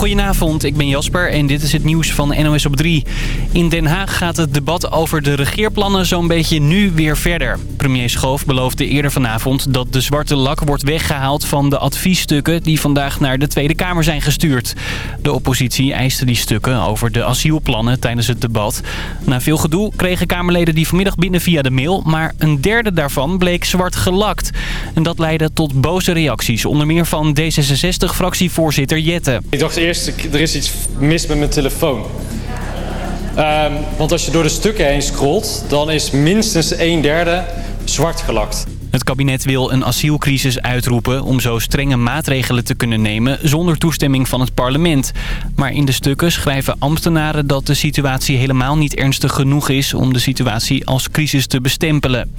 Goedenavond, ik ben Jasper en dit is het nieuws van NOS op 3. In Den Haag gaat het debat over de regeerplannen zo'n beetje nu weer verder. Premier Schoof beloofde eerder vanavond dat de zwarte lak wordt weggehaald van de adviesstukken die vandaag naar de Tweede Kamer zijn gestuurd. De oppositie eiste die stukken over de asielplannen tijdens het debat. Na veel gedoe kregen Kamerleden die vanmiddag binnen via de mail, maar een derde daarvan bleek zwart gelakt. En dat leidde tot boze reacties, onder meer van D66-fractievoorzitter Jette. Er is iets mis met mijn telefoon. Ehm, want als je door de stukken heen scrolt, dan is minstens een derde zwart gelakt. Het kabinet wil een asielcrisis uitroepen om zo strenge maatregelen te kunnen nemen zonder toestemming van het parlement. Maar in de stukken schrijven ambtenaren dat de situatie helemaal niet ernstig genoeg is om de situatie als crisis te bestempelen.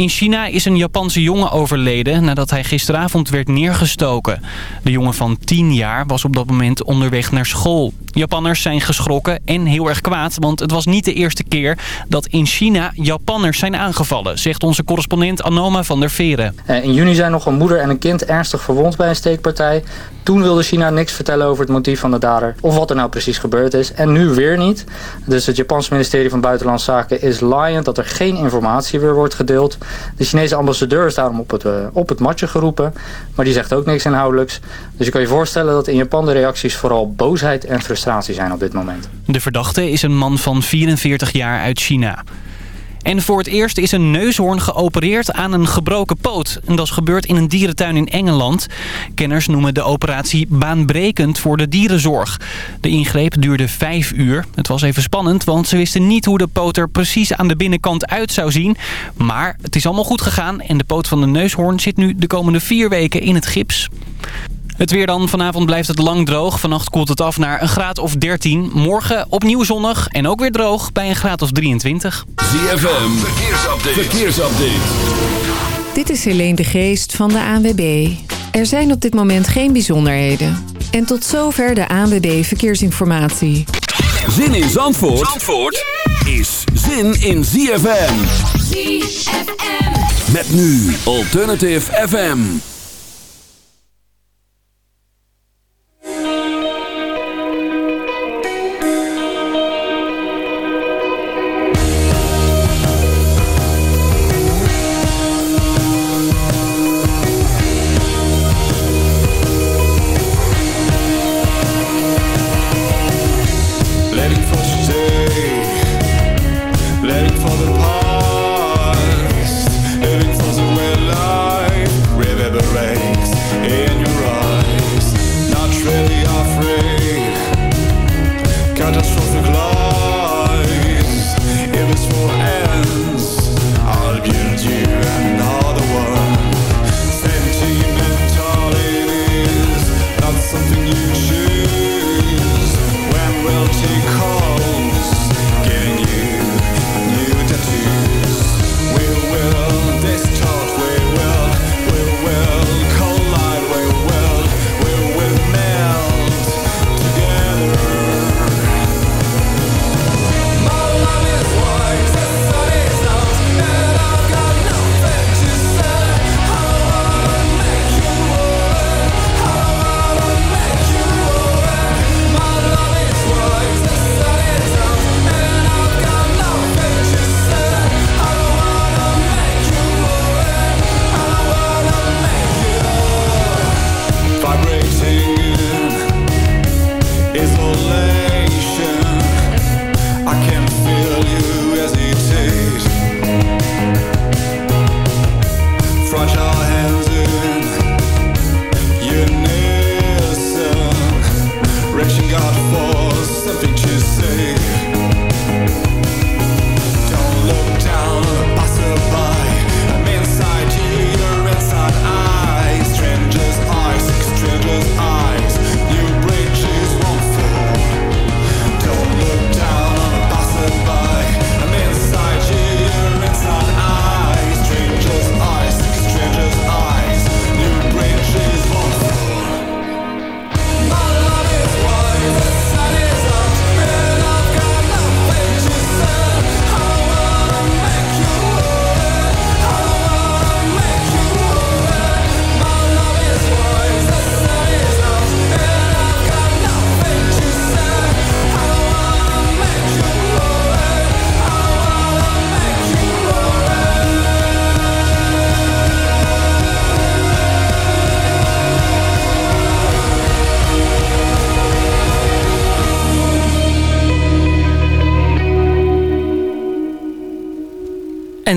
In China is een Japanse jongen overleden nadat hij gisteravond werd neergestoken. De jongen van 10 jaar was op dat moment onderweg naar school. Japanners zijn geschrokken en heel erg kwaad, want het was niet de eerste keer dat in China Japanners zijn aangevallen, zegt onze correspondent Anoma van der Veren. Eh, in juni zijn nog een moeder en een kind ernstig verwond bij een steekpartij. Toen wilde China niks vertellen over het motief van de dader of wat er nou precies gebeurd is. En nu weer niet. Dus het Japanse ministerie van Buitenlandse Zaken is laaiend dat er geen informatie weer wordt gedeeld. De Chinese ambassadeur is daarom op het, uh, op het matje geroepen. Maar die zegt ook niks inhoudelijks. Dus je kan je voorstellen dat in Japan de reacties vooral boosheid en frustratie zijn op dit moment. De verdachte is een man van 44 jaar uit China. En voor het eerst is een neushoorn geopereerd aan een gebroken poot. En dat is gebeurd in een dierentuin in Engeland. Kenners noemen de operatie baanbrekend voor de dierenzorg. De ingreep duurde vijf uur. Het was even spannend, want ze wisten niet hoe de poot er precies aan de binnenkant uit zou zien. Maar het is allemaal goed gegaan en de poot van de neushoorn zit nu de komende vier weken in het gips. Het weer dan. Vanavond blijft het lang droog. Vannacht koelt het af naar een graad of 13. Morgen opnieuw zonnig en ook weer droog bij een graad of 23. ZFM, verkeersupdate. verkeersupdate. Dit is Helene de Geest van de ANWB. Er zijn op dit moment geen bijzonderheden. En tot zover de ANWB Verkeersinformatie. Zin in Zandvoort, Zandvoort is zin in ZFM. ZFM. Met nu Alternative FM.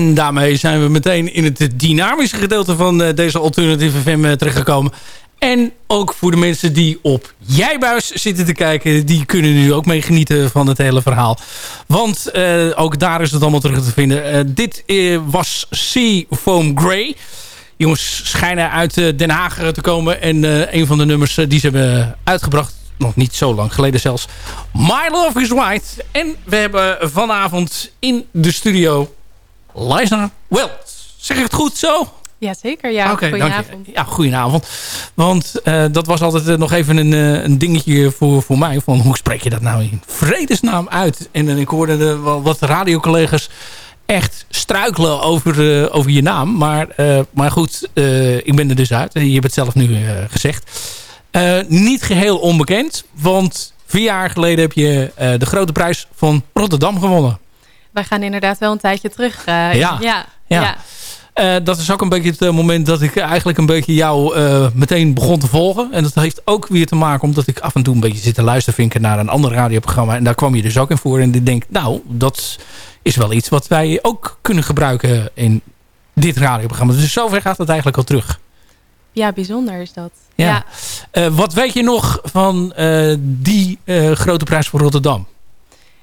En daarmee zijn we meteen in het dynamische gedeelte van deze alternatieve FM terechtgekomen. En ook voor de mensen die op Jijbuis zitten te kijken... die kunnen nu ook mee genieten van het hele verhaal. Want ook daar is het allemaal terug te vinden. dit was Sea Foam Grey jongens schijnen uit Den Haag te komen. En een van de nummers die ze hebben uitgebracht nog niet zo lang geleden zelfs. My Love is White. En we hebben vanavond in de studio Liza Wells. Zeg ik het goed zo? Jazeker, ja. Okay, goedenavond. Ja, goedenavond. Want uh, dat was altijd uh, nog even een, uh, een dingetje voor, voor mij. Van hoe spreek je dat nou in vredesnaam uit? En ik hoorde de, wat radiocollega's echt struikelen over, over je naam. Maar, maar goed, ik ben er dus uit. Je hebt het zelf nu gezegd. Niet geheel onbekend, want vier jaar geleden heb je de grote prijs van Rotterdam gewonnen. Wij gaan inderdaad wel een tijdje terug. Uh, ja, ja. ja. ja. dat is ook een beetje het moment dat ik eigenlijk een beetje jou meteen begon te volgen. En dat heeft ook weer te maken omdat ik af en toe een beetje zit te luisteren naar een ander radioprogramma. En daar kwam je dus ook in voor. En ik denk, nou, dat is wel iets wat wij ook kunnen gebruiken in dit radioprogramma. Dus zover gaat het eigenlijk al terug. Ja, bijzonder is dat. Ja. Eh, wat weet je nog van die grote prijs voor Rotterdam?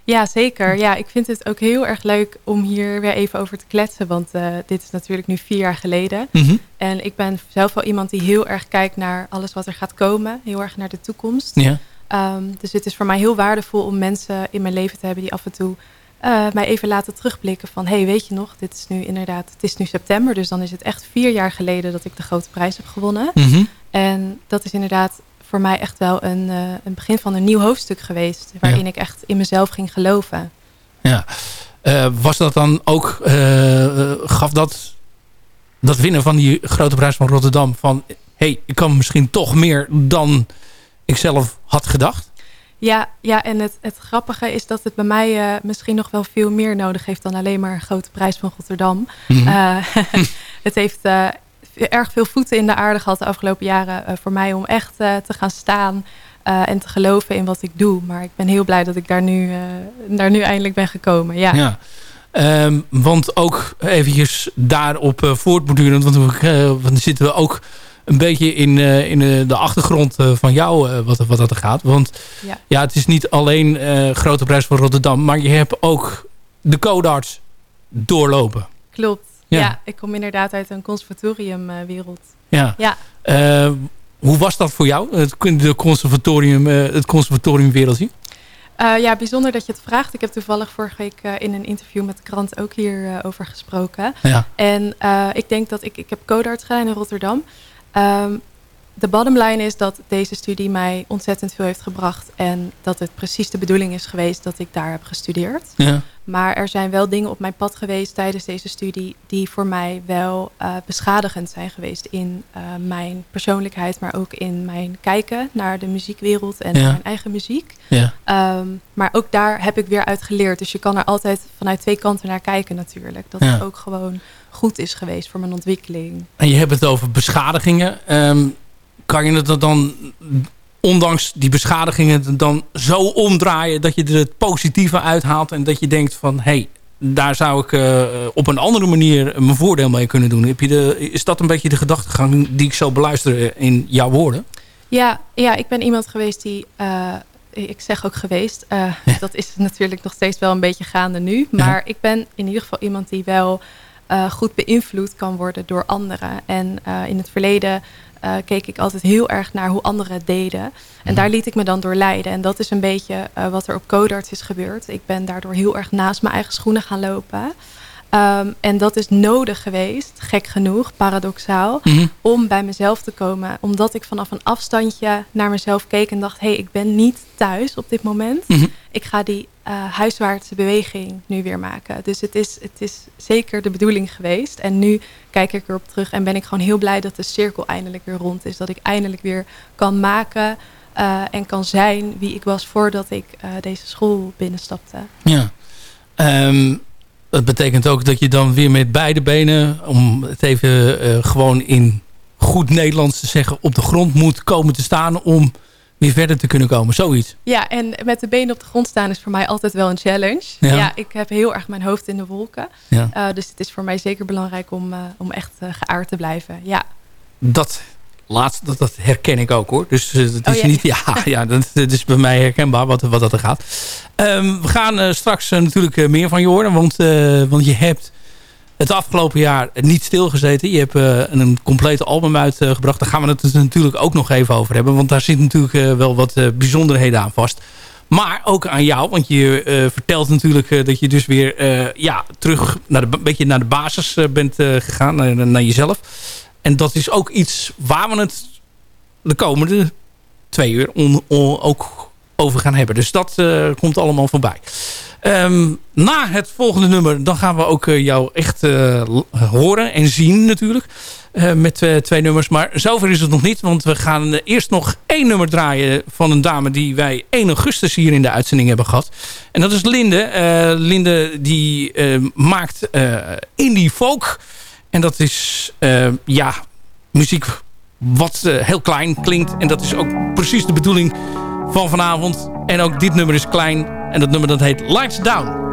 Ja, zeker. Ja, ik vind het ook heel erg leuk om hier weer even over te kletsen. Want dit is natuurlijk nu vier jaar geleden. Mm -hmm. En ik ben zelf wel iemand die heel erg kijkt naar alles wat er gaat komen. Heel erg naar de toekomst. Ja. Um, dus het is voor mij heel waardevol om mensen in mijn leven te hebben die af en toe uh, mij even laten terugblikken van... hey, weet je nog, dit is nu inderdaad, het is nu september... dus dan is het echt vier jaar geleden dat ik de grote prijs heb gewonnen. Mm -hmm. En dat is inderdaad voor mij echt wel een, uh, een begin van een nieuw hoofdstuk geweest... waarin ja. ik echt in mezelf ging geloven. Ja, uh, was dat dan ook... gaf dat, dat winnen van die grote prijs van Rotterdam... van, hey, ik kan misschien toch meer dan ik zelf had gedacht? Ja, ja en het, het grappige is dat het bij mij uh, misschien nog wel veel meer nodig heeft dan alleen maar een grote prijs van Rotterdam. Mm -hmm. uh, het heeft uh, erg veel voeten in de aarde gehad de afgelopen jaren voor mij om echt te gaan staan en te geloven in wat ik doe. Maar ik ben heel blij dat ik daar nu, daar nu eindelijk ben gekomen. Ja. ja. Um, want ook eventjes daarop voortbordurend, want we, dan zitten we ook een beetje in, uh, in uh, de achtergrond uh, van jou wat, wat dat er gaat. Want ja. ja het is niet alleen Grote Prijs van Rotterdam, maar je hebt ook de codarts doorlopen. Klopt. Ja. ja. ik kom inderdaad uit een conservatoriumwereld. ja. ja. hoe was dat voor jou, het, de conservatorium, het conservatoriumwereldje? Uh, ja, bijzonder dat je het vraagt. Ik heb toevallig vorige week in een interview met de krant ook hierover over gesproken. Ja. En ik denk dat ik, ik heb codarts gedaan in Rotterdam. Um, de bottom line is dat deze studie mij ontzettend veel heeft gebracht. En dat het precies de bedoeling is geweest dat ik daar heb gestudeerd. Ja. Maar er zijn wel dingen op mijn pad geweest tijdens deze studie... die voor mij wel uh, beschadigend zijn geweest in uh, mijn persoonlijkheid... maar ook in mijn kijken naar de muziekwereld en ja. mijn eigen muziek. Ja. Um, maar ook daar heb ik weer uit geleerd. Dus je kan er altijd vanuit twee kanten naar kijken natuurlijk. Dat het ook gewoon goed is geweest voor mijn ontwikkeling. En je hebt het over beschadigingen. Um, kan je het dan, ondanks die beschadigingen, dan zo omdraaien dat je er het positieve uithaalt en dat je denkt van, hé, hey, daar zou ik uh, op een andere manier mijn voordeel mee kunnen doen. Heb je de, is dat een beetje de gedachtegang die ik zo beluister in jouw woorden? Ja, ja ik ben iemand geweest die... Uh, ik zeg ook geweest. Uh, ja. Dat is natuurlijk nog steeds wel een beetje gaande nu. Maar ja. ik ben in ieder geval iemand die wel goed beïnvloed kan worden door anderen. En in het verleden uh, keek ik altijd heel erg naar hoe anderen het deden. En mm. daar liet ik me dan door leiden. En dat is een beetje uh, wat er op Codarts is gebeurd. Ik ben daardoor heel erg naast mijn eigen schoenen gaan lopen. Um, en dat is nodig geweest, gek genoeg, paradoxaal, mm -hmm. om bij mezelf te komen. Omdat ik vanaf een afstandje naar mezelf keek en dacht... hé, hey, ik ben niet thuis op dit moment. Mm -hmm. Ik ga die uh, huiswaartse beweging nu weer maken. Dus het is, het is zeker de bedoeling geweest. En nu kijk ik erop terug en ben ik gewoon heel blij dat de cirkel eindelijk weer rond is. Dat ik eindelijk weer kan maken uh, en kan zijn wie ik was voordat ik uh, deze school binnenstapte. Ja, um, dat betekent ook dat je dan weer met beide benen, om het even gewoon in goed Nederlands te zeggen, op de grond moet komen te staan om weer verder te kunnen komen. Zoiets. Ja, en met de benen op de grond staan is voor mij altijd wel een challenge. Ja. Ja, ik heb heel erg mijn hoofd in de wolken. Ja. Eh, dus het is voor mij zeker belangrijk om, eh, om echt eh, geaard te blijven. Ja. Dat laatste, dat, dat herken ik ook hoor. Dus eh, het is Oh, ja. niet, ja, ja dat, dat is bij mij herkenbaar wat, wat dat er gaat. Ehm, we gaan eh, straks eh, natuurlijk eh, meer van je horen. Want, eh, want je hebt het afgelopen jaar niet stilgezeten. Je hebt eh, een complete album uitgebracht. Daar gaan we het dus natuurlijk ook nog even over hebben. Want daar zit natuurlijk eh, wel wat eh, bijzonderheden aan vast. Maar ook aan jou, want je eh, vertelt natuurlijk eh, dat je dus weer eh, ja, terug naar de, een beetje naar de basis eh, bent eh, gegaan, naar, naar jezelf. En dat is ook iets waar we het de komende twee uur ook over gaan hebben. Dus dat eh, komt allemaal voorbij. Ehm, na het volgende nummer, dan gaan we ook eh, jou echt eh, horen en zien natuurlijk. Met twee, nummers. Maar zover is het nog niet. Want we gaan eerst nog één nummer draaien van een dame die wij 1 augustus hier in de uitzending hebben gehad. En dat is Linde. Linde die maakt indie folk. En dat is eh, ja, muziek wat eh, heel klein klinkt. En dat is ook precies de bedoeling van vanavond. En ook dit nummer is klein. En dat nummer dat heet Lights Down.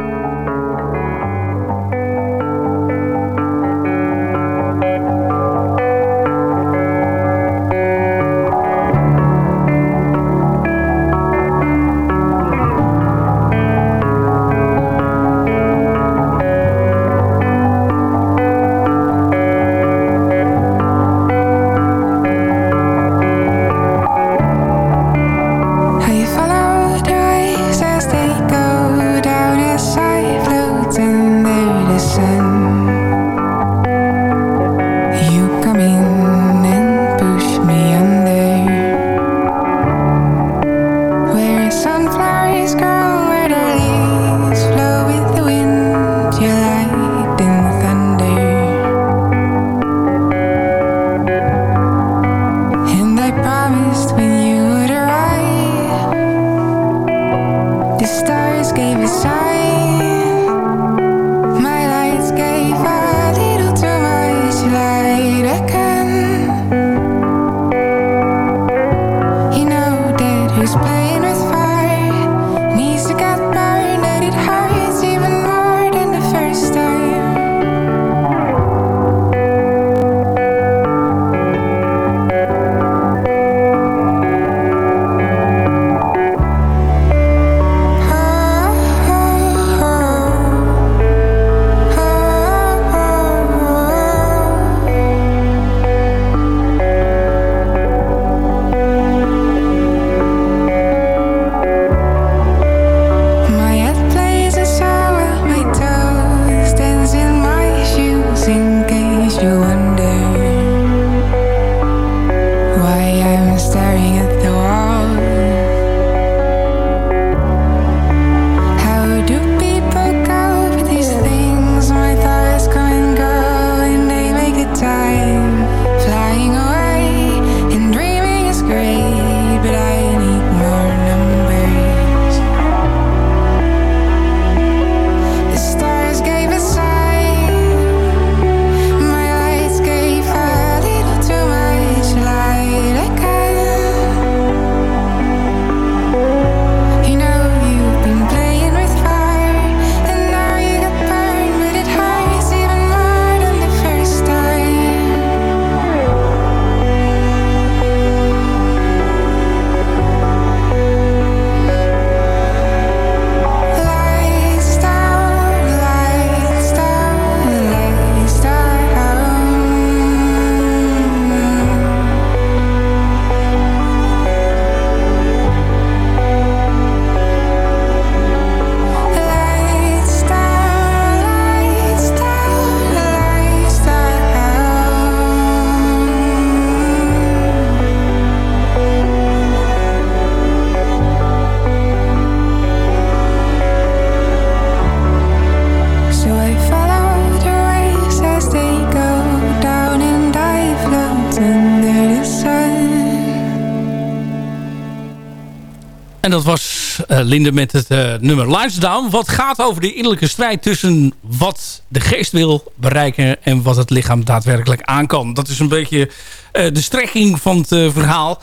En dat was eh, Linde met het eh, nummer Lights Down. Wat gaat over de innerlijke strijd tussen wat de geest wil bereiken... en wat het lichaam daadwerkelijk aan kan. Dat is een beetje eh, de strekking van het verhaal.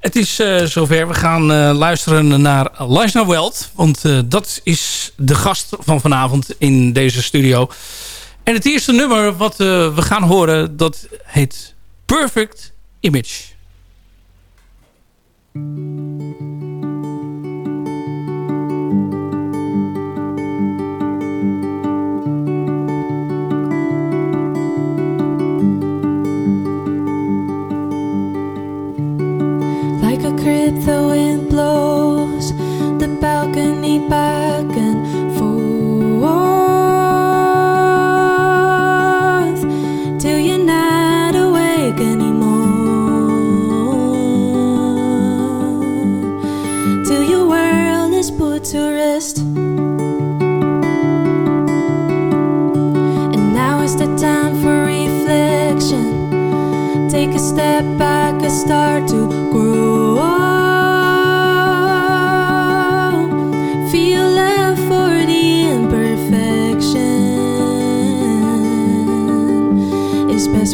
Het is zover. We gaan luisteren naar Liza Weld. Want dat is de gast van vanavond in deze studio. En het eerste nummer wat we gaan horen... dat heet Perfect Image. The wind blows the balcony back and forth till you're not awake anymore. Till your world is put to rest. And now is the time for reflection. Take a step back and start to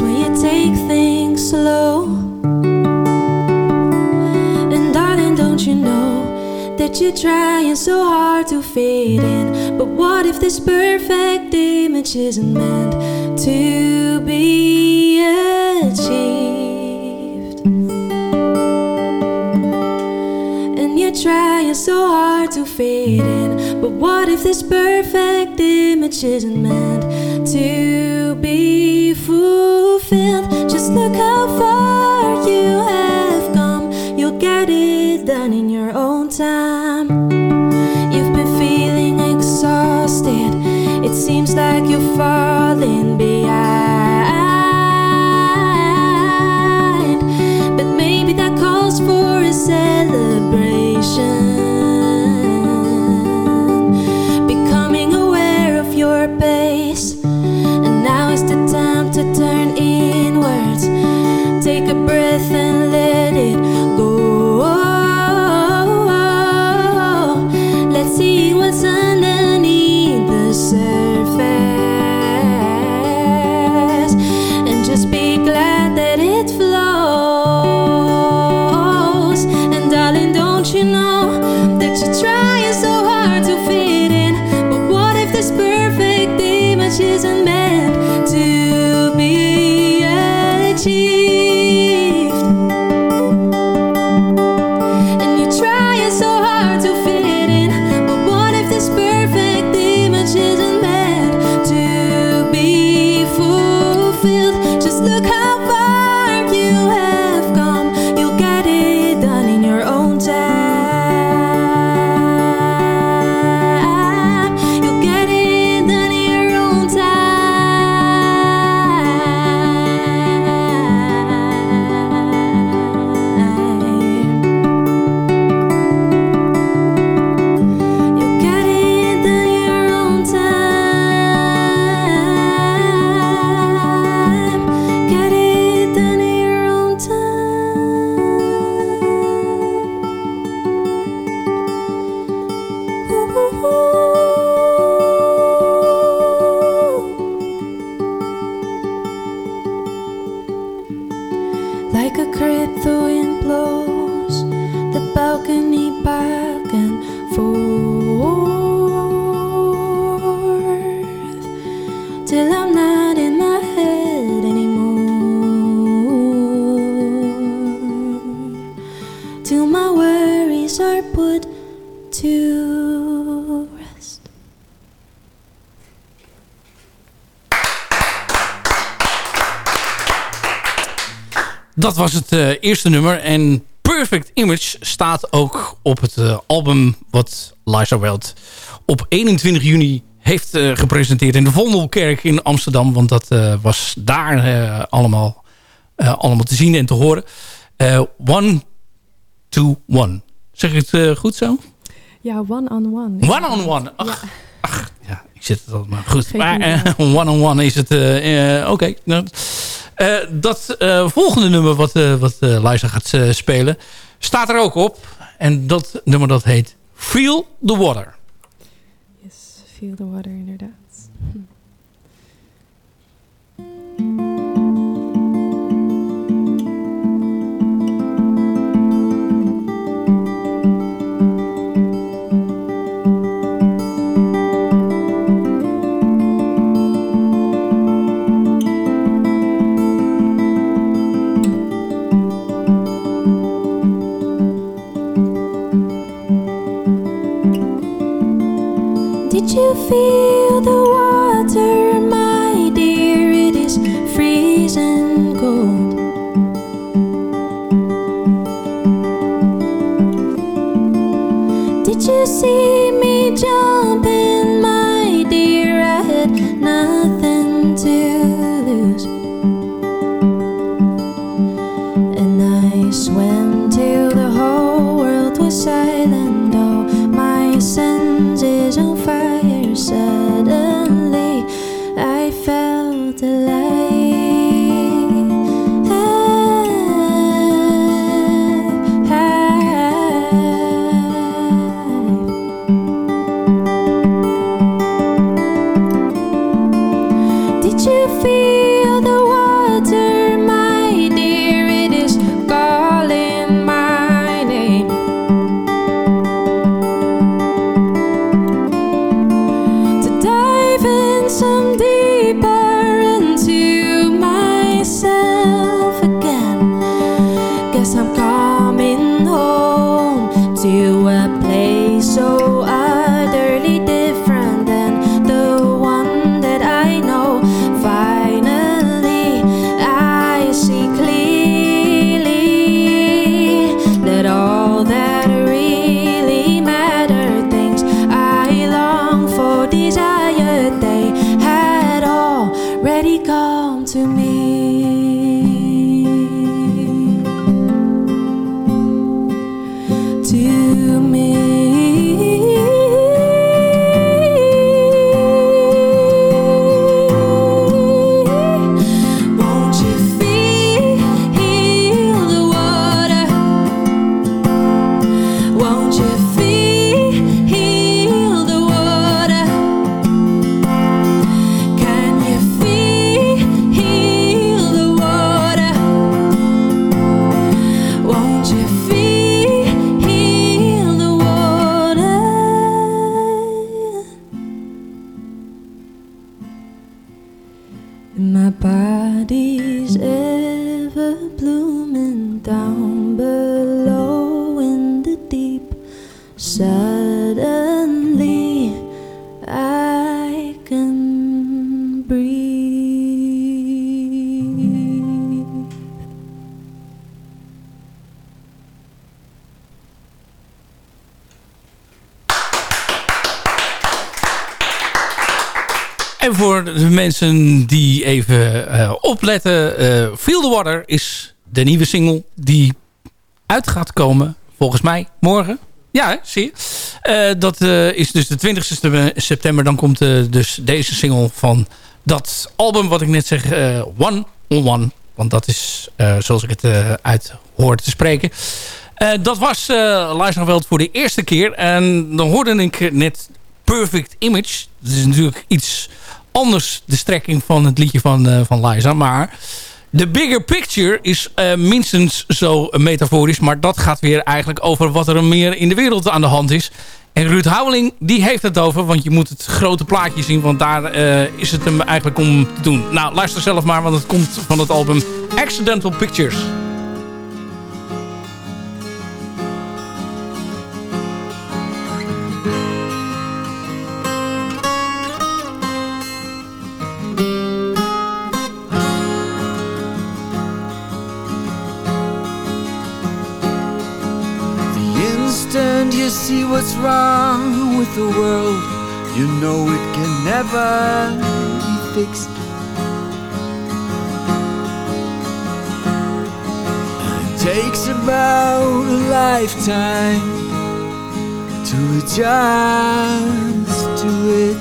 when you take things slow. And darling, don't you know that you're trying so hard to fit in? But what if this perfect image isn't meant to be achieved? And you're trying so hard to fit in. But what if this perfect image isn't meant to Dat was het eh, eerste nummer. En Perfect Image staat ook op het eh, album wat Liza Weld op 21 juni heeft eh, gepresenteerd in de Vondelkerk in Amsterdam. Want dat was daar allemaal, allemaal te zien en te horen. One to One. Zeg ik het goed zo? Ja, one-on-one. One-on-one. Ach, ach, ja, ik zit het al maar goed. Maar idee. eh, one-on-one is het... Oké. nou, dat eh, volgende nummer wat, eh wat eh, Liza gaat eh, spelen... staat er ook op. En dat nummer dat heet Feel the Water. Yes, feel the water inderdaad. Hm. Did you feel even eh, opletten. eh Feel the Water is de nieuwe single die uit gaat komen. Volgens mij morgen. Ja, zie je. Eh, dat is dus de 20 september. Dan komt dus deze single van dat album wat ik net zeg. one on One. Want dat is zoals ik het uit hoor te spreken. Dat was uh, Veld voor de eerste keer. En dan hoorde ik net Perfect Image. Dat is natuurlijk iets anders de strekking van het liedje van, eh, van Liza. Maar de bigger picture is eh, minstens zo metaforisch. Maar dat gaat weer eigenlijk over wat er meer in de wereld aan de hand is. En Ruud Houweling, die heeft het over. Want je moet het grote plaatje zien. Want daar eh, is het hem eigenlijk om te doen. Nou, luister zelf maar. Want het komt van het album Accidental Pictures. See what's wrong with the world, you know it can never be fixed. It takes about a lifetime to adjust to it.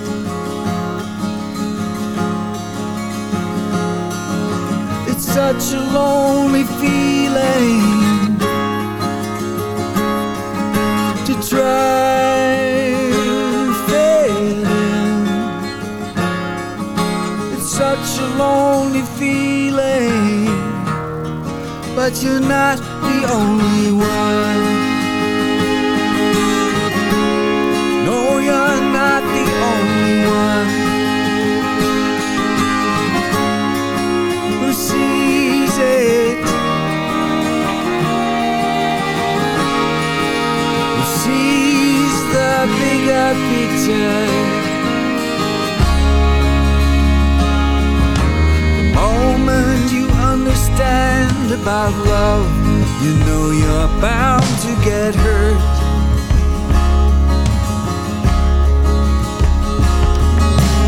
It's such a lonely feeling to try failing. It's such a lonely feeling, but you're not the only one. The moment you understand about love, you know you're bound to get hurt.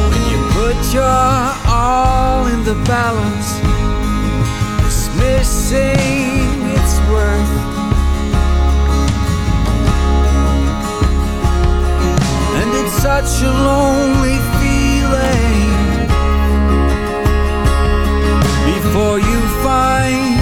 When you put your all in the balance, it's missing its worth. Such a lonely feeling. Before you find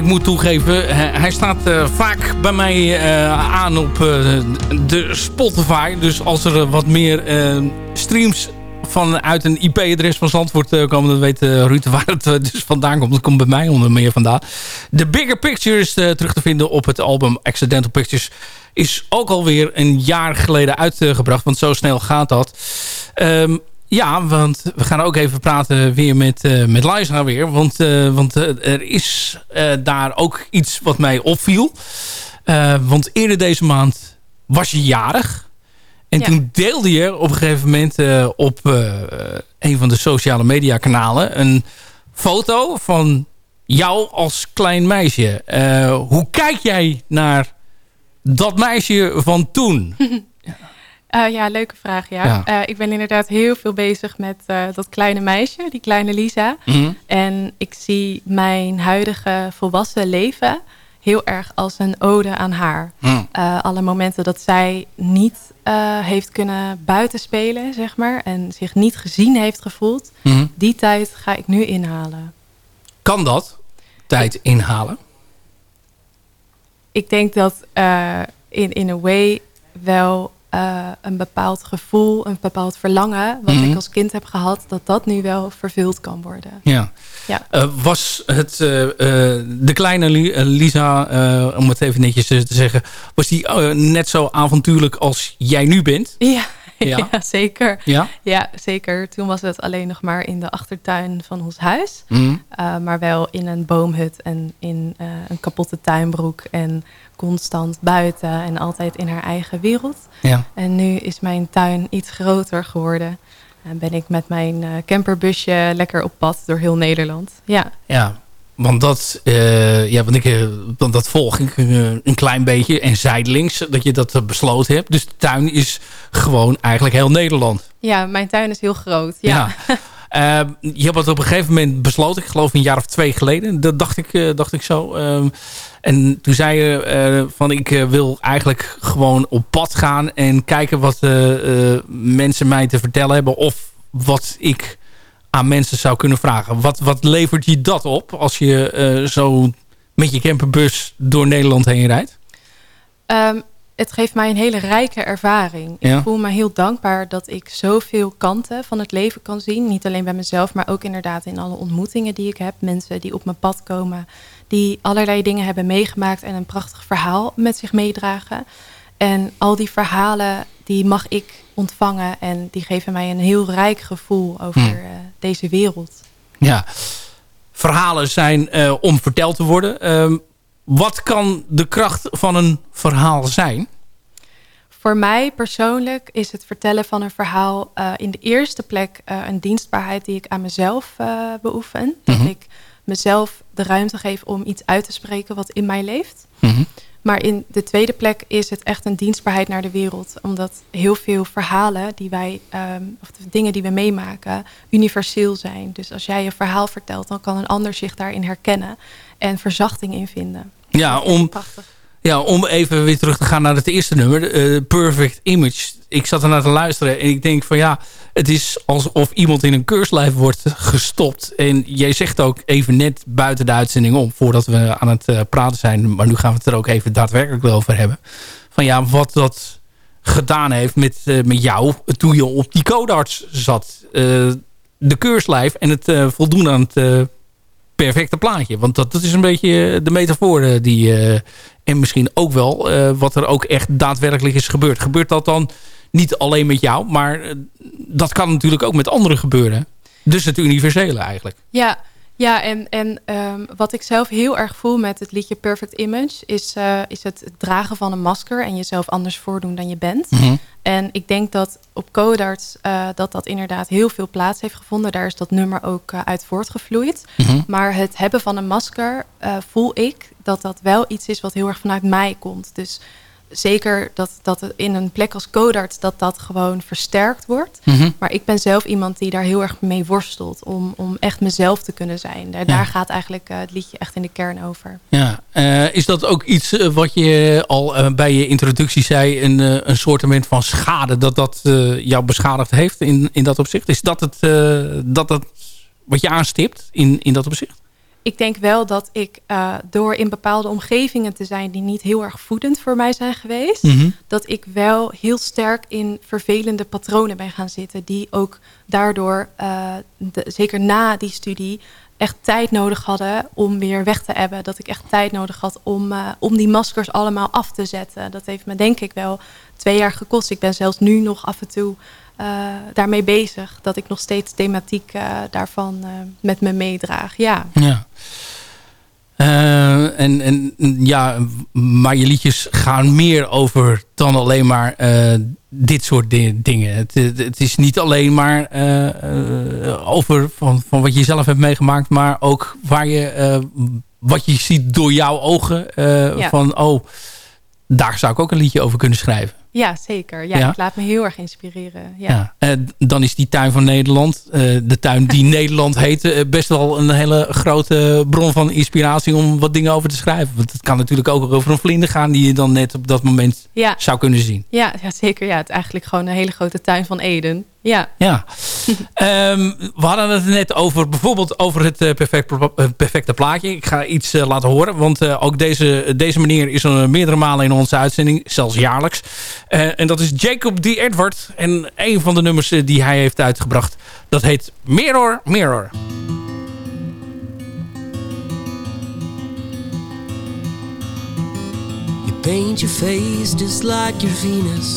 ik moet toegeven, hij, staat eh, vaak bij mij eh, aan op eh, de Spotify. Dus als er wat meer streams vanuit een IP-adres van Zandvoort komen... dan weet Ruud waar het dus vandaan komt. Dat komt bij mij onder meer vandaan. De Bigger Picture is eh, terug te vinden op het album Accidental Pictures. Is ook alweer een jaar geleden uitgebracht. Want zo snel gaat dat. Ehm, ja, want we gaan ook even praten weer met, eh met Liza weer. Want, eh, want eh, er is daar ook iets wat mij opviel. Want eerder deze maand was je jarig. En Ja. toen deelde je op een gegeven moment op een van de sociale media kanalen... een foto van jou als klein meisje. Hoe kijk jij naar dat meisje van toen? Eh, ja, leuke vraag. Ja. Ja. Eh, ik ben inderdaad heel veel bezig met eh, dat kleine meisje, die kleine Lisa. Mhm. En ik zie mijn huidige volwassen leven heel erg als een ode aan haar. Hm. Eh, alle momenten dat zij niet heeft kunnen buitenspelen, zeg maar, en zich niet gezien heeft gevoeld, Mhm. die tijd ga ik nu inhalen. Kan dat tijd inhalen? Ik denk dat in, in a way wel eh, een bepaald gevoel, een bepaald verlangen, wat Mhm. ik als kind heb gehad, dat dat nu wel vervuld kan worden. Ja. Ja. Eh, was het eh, de kleine Li- Lisa, om het even netjes te zeggen... was die net zo avontuurlijk als jij nu bent? Ja, Ja. ja. zeker. Ja? Ja, zeker. Toen was het alleen nog maar in de achtertuin van ons huis. Mhm. Uh, maar wel in een boomhut en in uh, een kapotte tuinbroek. En constant buiten en altijd in haar eigen wereld. Ja. En nu is mijn tuin iets groter geworden. En ben ik met mijn uh, camperbusje lekker op pad door heel Nederland. Ja. Ja. Want dat, eh, ja, want ik, eh, want dat volg ik eh, een klein beetje. En zijdelings, dat je dat besloten hebt. Dus de tuin is gewoon eigenlijk heel Nederland. Ja, mijn tuin is heel groot. Ja. Eh, je hebt het op een gegeven moment besloten. Ik geloof een jaar of twee geleden. Dat dacht ik, dacht ik zo. Ehm, en toen zei je van ik wil eigenlijk gewoon op pad gaan. En kijken wat mensen mij te vertellen hebben. Of wat ik aan mensen zou kunnen vragen. Wat, wat levert je dat op als je eh, zo met je camperbus door Nederland heen rijdt? Ehm, het geeft mij een hele rijke ervaring. Ja. Ik voel me heel dankbaar dat ik zoveel kanten van het leven kan zien. Niet alleen bij mezelf, maar ook inderdaad in alle ontmoetingen die ik heb. Mensen die op mijn pad komen, die allerlei dingen hebben meegemaakt en een prachtig verhaal met zich meedragen. En al die verhalen, die mag ik ontvangen en die geven mij een heel rijk gevoel over Hmm. eh, deze wereld. Ja, verhalen zijn eh, om verteld te worden. Ehm, wat kan de kracht van een verhaal zijn? Voor mij persoonlijk is het vertellen van een verhaal eh, in de eerste plek een dienstbaarheid die ik aan mezelf beoefen. Mhm. Dat ik mezelf de ruimte geef om iets uit te spreken wat in mij leeft. Mhm. Maar in de tweede plek is het echt een dienstbaarheid naar de wereld. Omdat heel veel verhalen die wij, ehm, of de dingen die we meemaken, universeel zijn. Dus als jij een verhaal vertelt, dan kan een ander zich daarin herkennen en verzachting in vinden. Ja, om, Prachtig. Ja, om even weer terug te gaan naar het eerste nummer. eh, Perfect Image. Ik zat ernaar te luisteren en ik denk van ja... het is alsof iemand in een keurslijf wordt gestopt. En jij zegt ook even net buiten de uitzending om... voordat we aan het eh, praten zijn... maar nu gaan we het er ook even daadwerkelijk over hebben. Van ja, wat dat gedaan heeft met, eh, met jou... toen je op die codarts zat. De keurslijf en het voldoen aan het... perfecte plaatje. Want dat, dat is een beetje de metafoor die... eh, en misschien ook wel eh, wat er ook echt daadwerkelijk is gebeurd. Gebeurt dat dan niet alleen met jou, maar eh, dat kan natuurlijk ook met anderen gebeuren. Dus het universele eigenlijk. Ja, ja en, en ehm, wat ik zelf heel erg voel met het liedje Perfect Image... is, eh, is het dragen van een masker en jezelf anders voordoen dan je bent. En ik denk dat op Codarts dat dat inderdaad heel veel plaats heeft gevonden. Daar is dat nummer ook uit voortgevloeid. Mhm. Maar het hebben van een masker voel ik dat dat wel iets is wat heel erg vanuit mij komt. Dus zeker dat, dat het in een plek als Codarts dat dat gewoon versterkt wordt. Mhm. Maar ik ben zelf iemand die daar heel erg mee worstelt om, om echt mezelf te kunnen zijn. Daar, daar gaat eigenlijk eh, het liedje echt in de kern over. Ja, eh, is dat ook iets eh, wat je al bij je introductie zei, een, een soortement van schade dat dat jou beschadigd heeft in, in dat opzicht? Is dat het dat dat wat je aanstipt in, in dat opzicht? Ik denk wel dat ik eh, door in bepaalde omgevingen te zijn die niet heel erg voedend voor mij zijn geweest, Mhm. dat ik wel heel sterk in vervelende patronen ben gaan zitten, die ook daardoor, eh, de- zeker na die studie, echt tijd nodig hadden om weer weg te hebben. Dat ik echt tijd nodig had om, eh, om die maskers allemaal af te zetten. Dat heeft me denk ik wel twee jaar gekost. Ik ben zelfs nu nog af en toe daarmee bezig. Dat ik nog steeds thematiek eh, daarvan eh, met me meedraag. Ja. Ja. Eh, en, en ja, maar je liedjes gaan meer over dan alleen maar eh, dit soort di- dingen. Het, het, is niet alleen maar eh, eh, over van, van wat je zelf hebt meegemaakt, maar ook waar je, eh, wat je ziet door jouw ogen. eh, Ja. Van, oh, daar zou ik ook een liedje over kunnen schrijven. Ja, zeker. Ja, Ja? ik laat me heel erg inspireren. Ja. Ja. Eh, dan is die tuin van Nederland, eh, de tuin die Nederland heet, eh, best wel een hele grote bron van inspiratie om wat dingen over te schrijven. Want het kan natuurlijk ook over een vlinder gaan die je dan net op dat moment Ja. zou kunnen zien. Ja, ja, zeker. Ja, het is eigenlijk gewoon een hele grote tuin van Eden. Ja. Ja. Ehm, we hadden het net over bijvoorbeeld over het eh, perfect, eh, perfecte plaatje. Ik ga iets eh, laten horen, want eh, ook deze, deze meneer is er meerdere malen in onze uitzending, zelfs jaarlijks. Eh, en dat is Jacob D. Edward. En een van de nummers die hij heeft uitgebracht, dat heet Mirror, Mirror. You paint your face just like your Venus.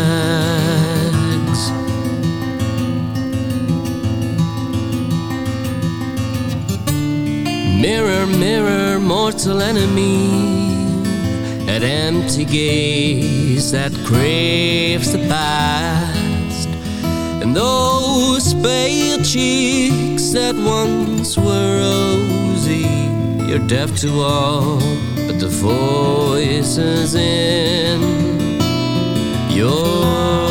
Mirror, mirror, mortal enemy, at empty gaze that craves the past, and those pale cheeks that once were rosy. You're deaf to all but the voices in your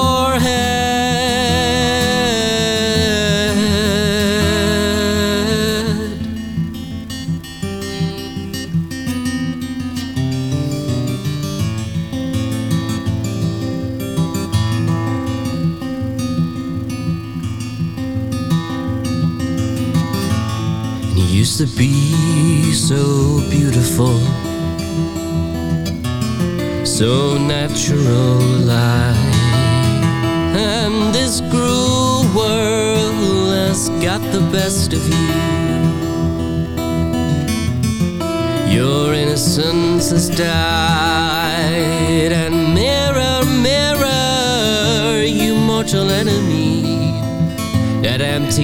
used to be so beautiful, so natural like. And this cruel world has got the best of you. Your innocence has died, and mirror, mirror, you mortal enemy that empty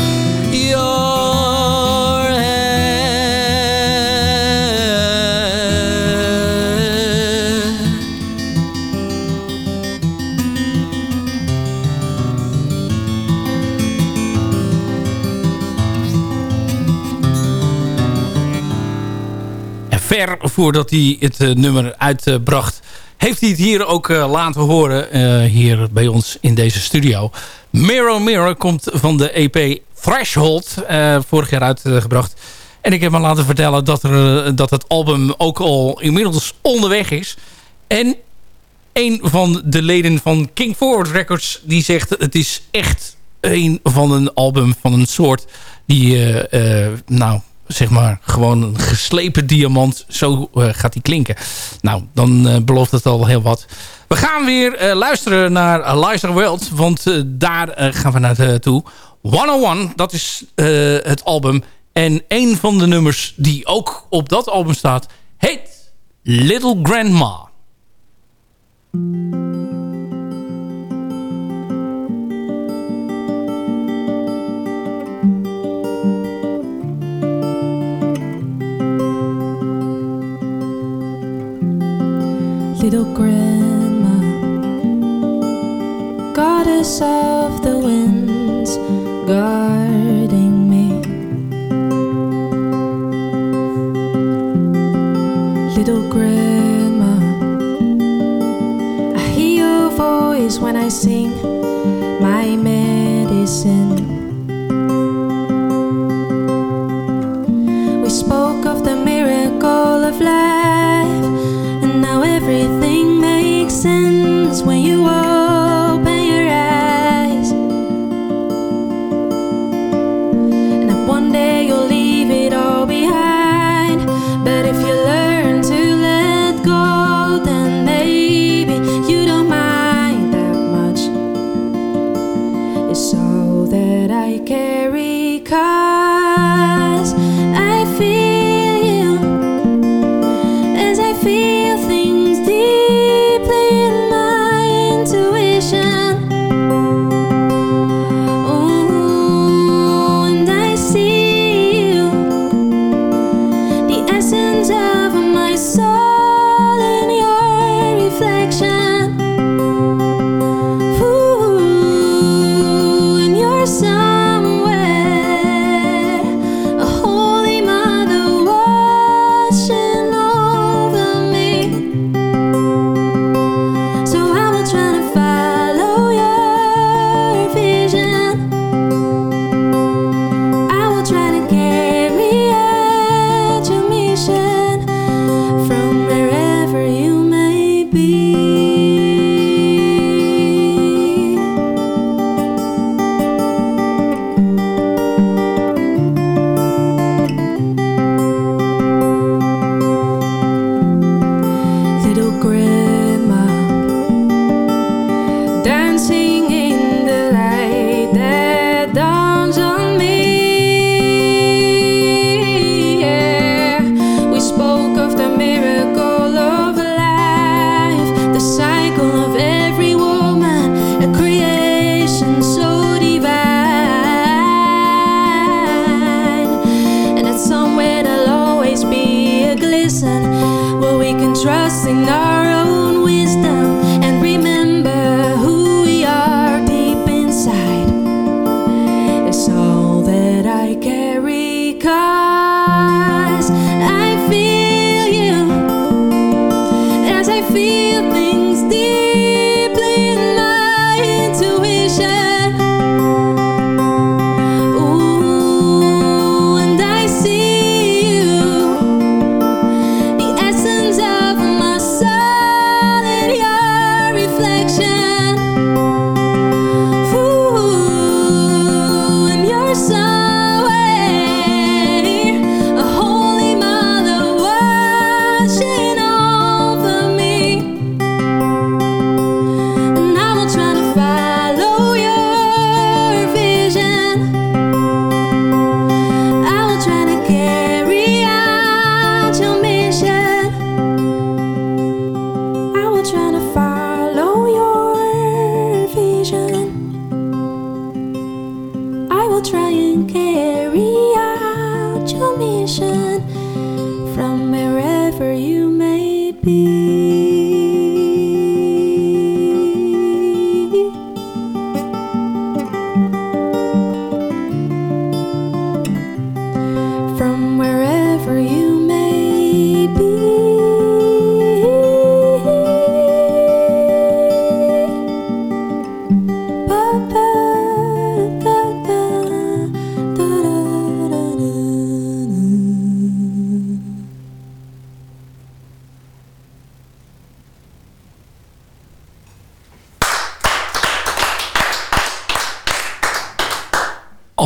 voordat hij het eh, nummer uitbracht... heeft hij het hier ook eh, laten horen. eh, hier bij ons in deze studio. Mirror Mirror komt van de EP Threshold. vorig jaar uitgebracht. En ik heb me laten vertellen dat, er, dat het album ook al inmiddels onderweg is. En een van de leden van King Forward Records... die zegt het is echt een van een album van een soort... die, nou, zeg maar, gewoon een geslepen diamant. Zo eh, gaat die klinken. Nou, dan eh, belooft het al heel wat. We gaan weer eh, luisteren naar Eliza World. Want daar gaan we naartoe. 101, dat is het album. En een van de nummers die ook op dat album staat... heet Little Grandma. Little grandma, goddess of the winds, guarding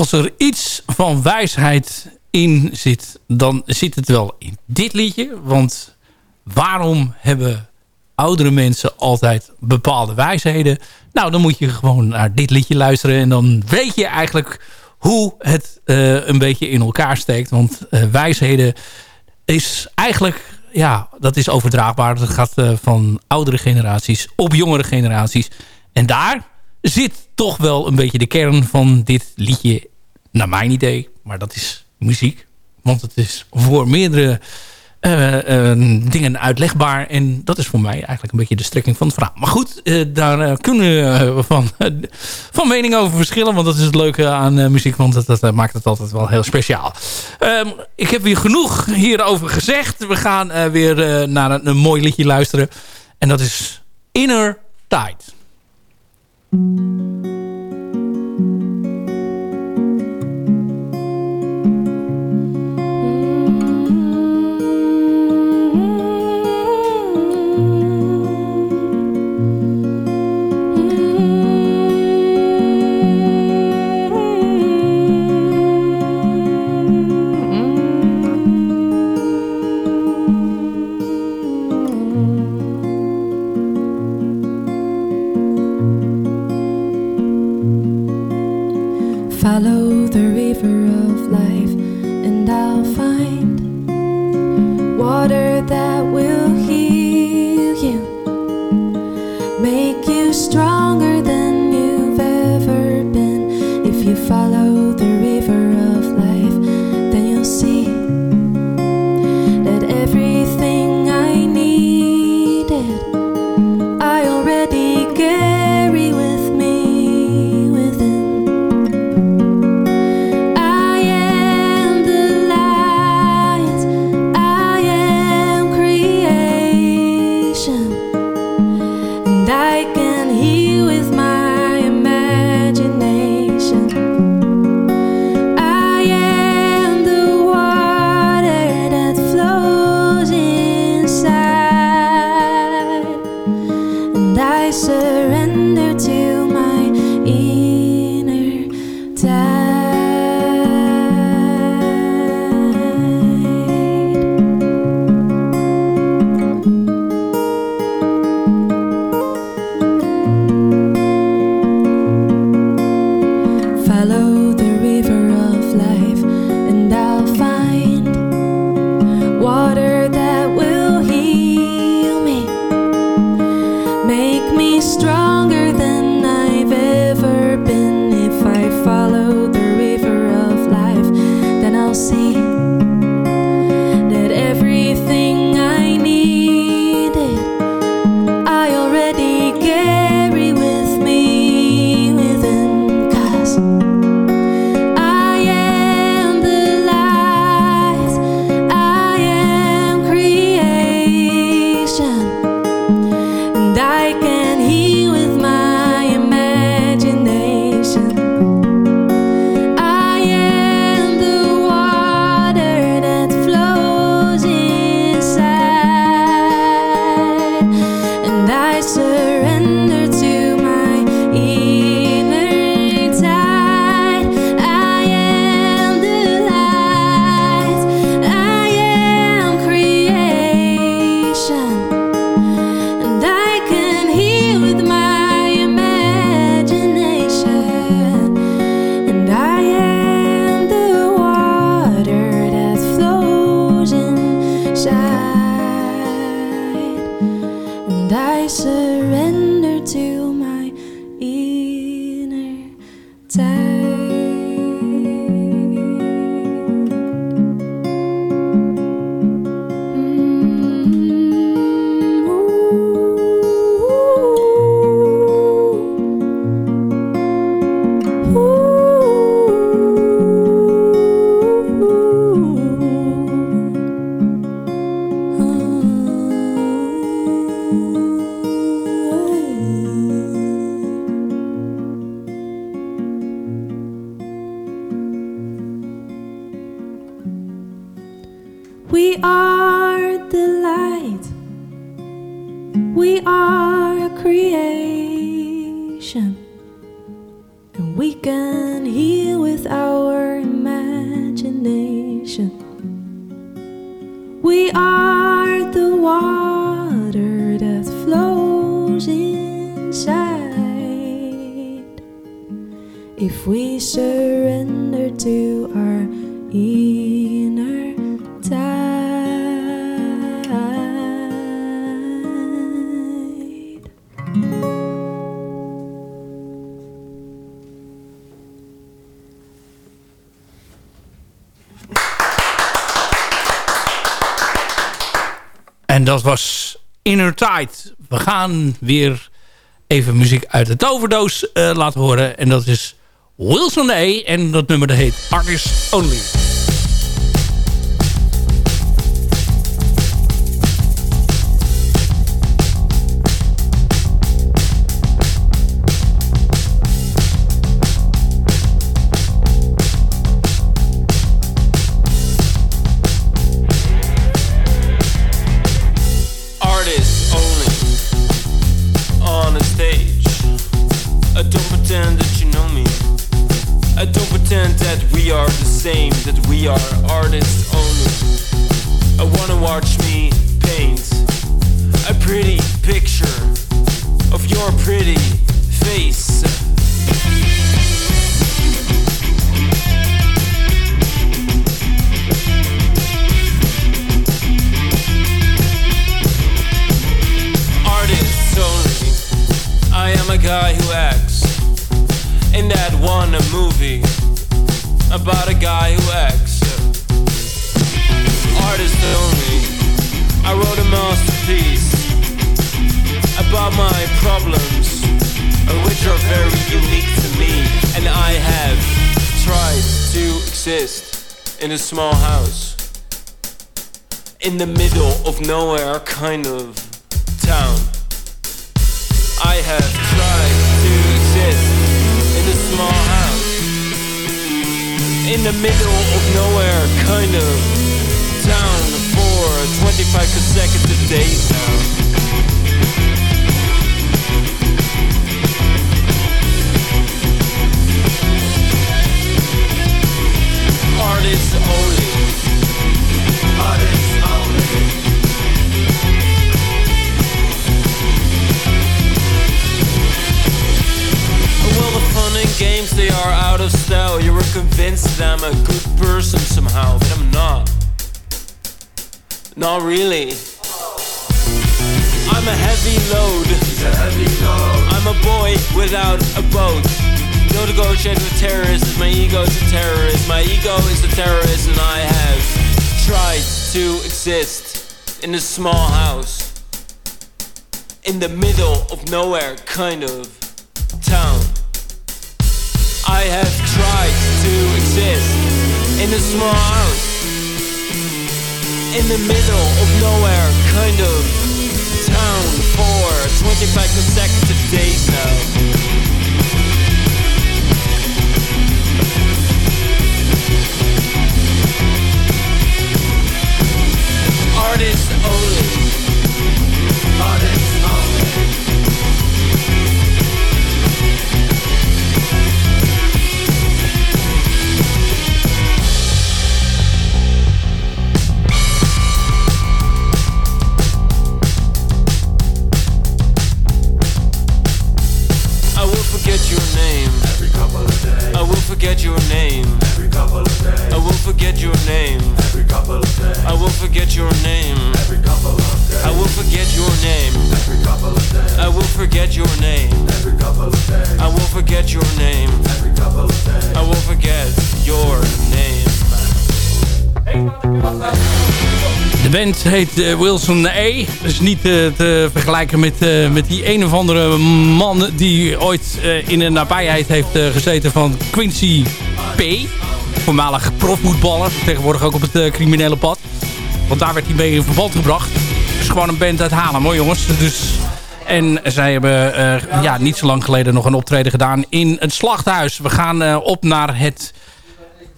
Als er iets van wijsheid in zit, dan zit het wel in dit liedje. Want waarom hebben oudere mensen altijd bepaalde wijsheden? Nou, dan moet je gewoon naar dit liedje luisteren. En dan weet je eigenlijk hoe het eh, een beetje in elkaar steekt. Want eh, wijsheden is eigenlijk... Ja, dat is overdraagbaar. Dat gaat eh, van oudere generaties op jongere generaties. En daar zit toch wel een beetje de kern van dit liedje. Naar mijn idee. Maar dat is muziek. Want het is voor meerdere eh, eh, dingen uitlegbaar. En dat is voor mij eigenlijk een beetje de strekking van het verhaal. Maar goed, eh, daar kunnen we van, van mening over verschillen. Want dat is het leuke aan muziek. Want dat, maakt het altijd wel heel speciaal. Ehm, ik heb weer genoeg hierover gezegd. We gaan weer naar een, een mooi liedje luisteren. En dat is Inner Tide. Dat was Inner Tide. We gaan weer even muziek uit de toverdoos eh, laten horen. En dat is Wilson A. En dat nummer dat heet Artist Only. In the middle of nowhere, kind of town. I have tried to exist in a small house in the middle of nowhere, kind of town for 25 consecutive days now. Games, they are out of style. You were convinced that I'm a good person somehow, but I'm not. Not really. I'm a heavy load. I'm a boy without a boat. No negotiate with terrorists. My ego is a terrorist. My ego is a terrorist, and I have tried to exist in a small house in the middle of nowhere, kind of have tried to exist in a small house in the middle of nowhere, kind of town for 25 consecutive days now. Heet uh, Wilson A. Is niet uh, te vergelijken met, uh, met die een of andere man die ooit in de nabijheid heeft gezeten van Quincy P. Voormalig profvoetballer. Tegenwoordig ook op het criminele pad. Want daar werd hij mee in verband gebracht. Het is gewoon een band uit Haarlem hoor jongens. Dus, en zij hebben ja, niet zo lang geleden nog een optreden gedaan in het slachthuis. We gaan op naar het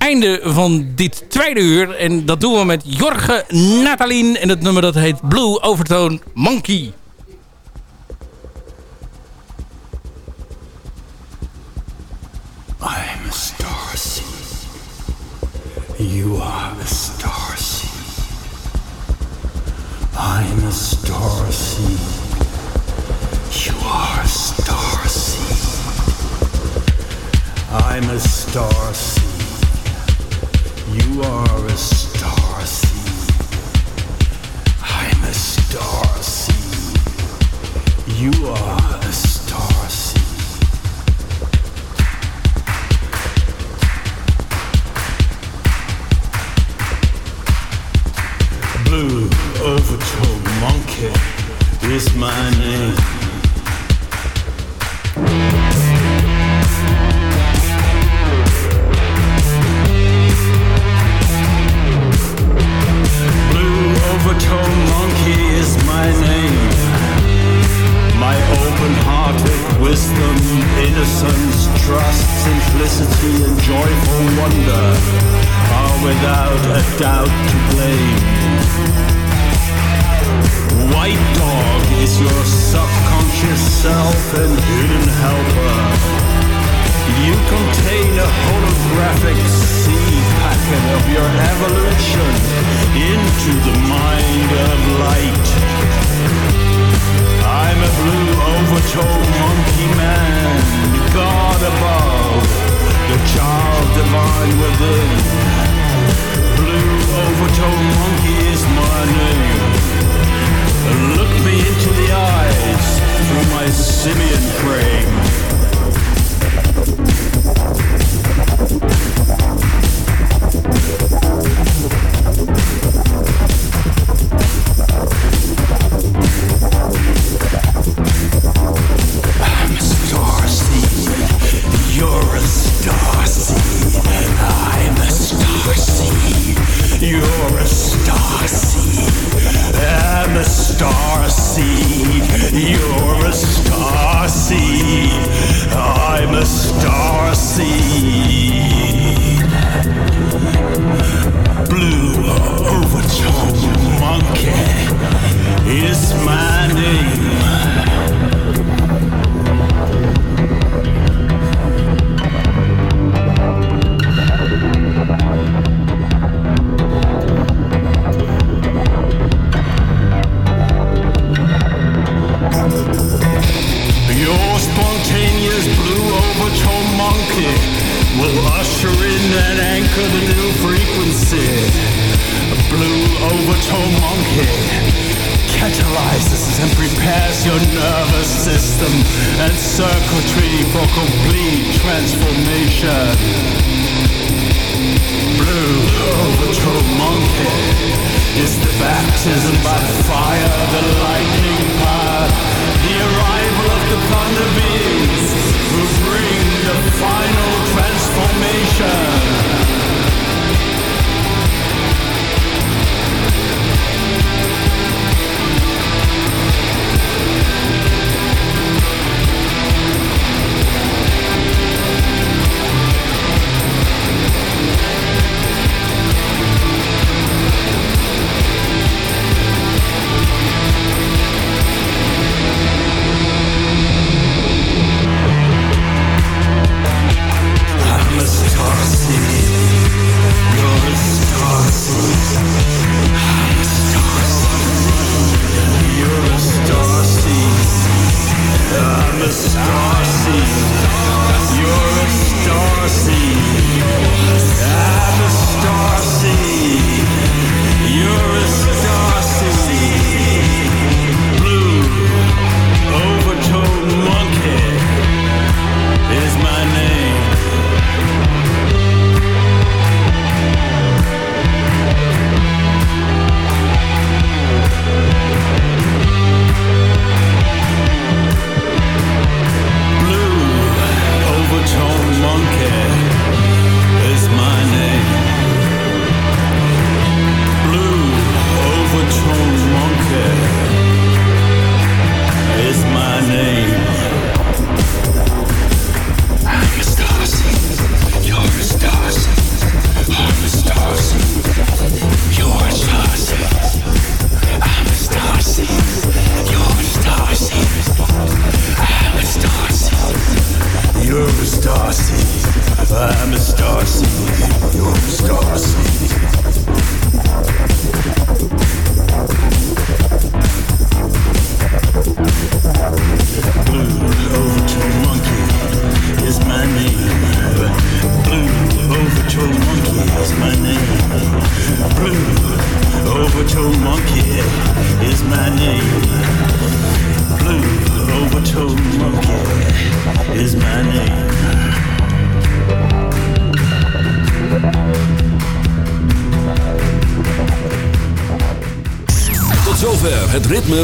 einde van dit tweede uur. En dat doen we met Jorge Natalien. En het nummer dat heet Blue Overtone Monkey. I'm a star seed. You are a star seed. I'm a star seed. You are a star seed. I'm a star seed. Blue overtone monkey is my name. Star seed. You're a star seed. I'm a star seed. Blue overtone monkey is my name.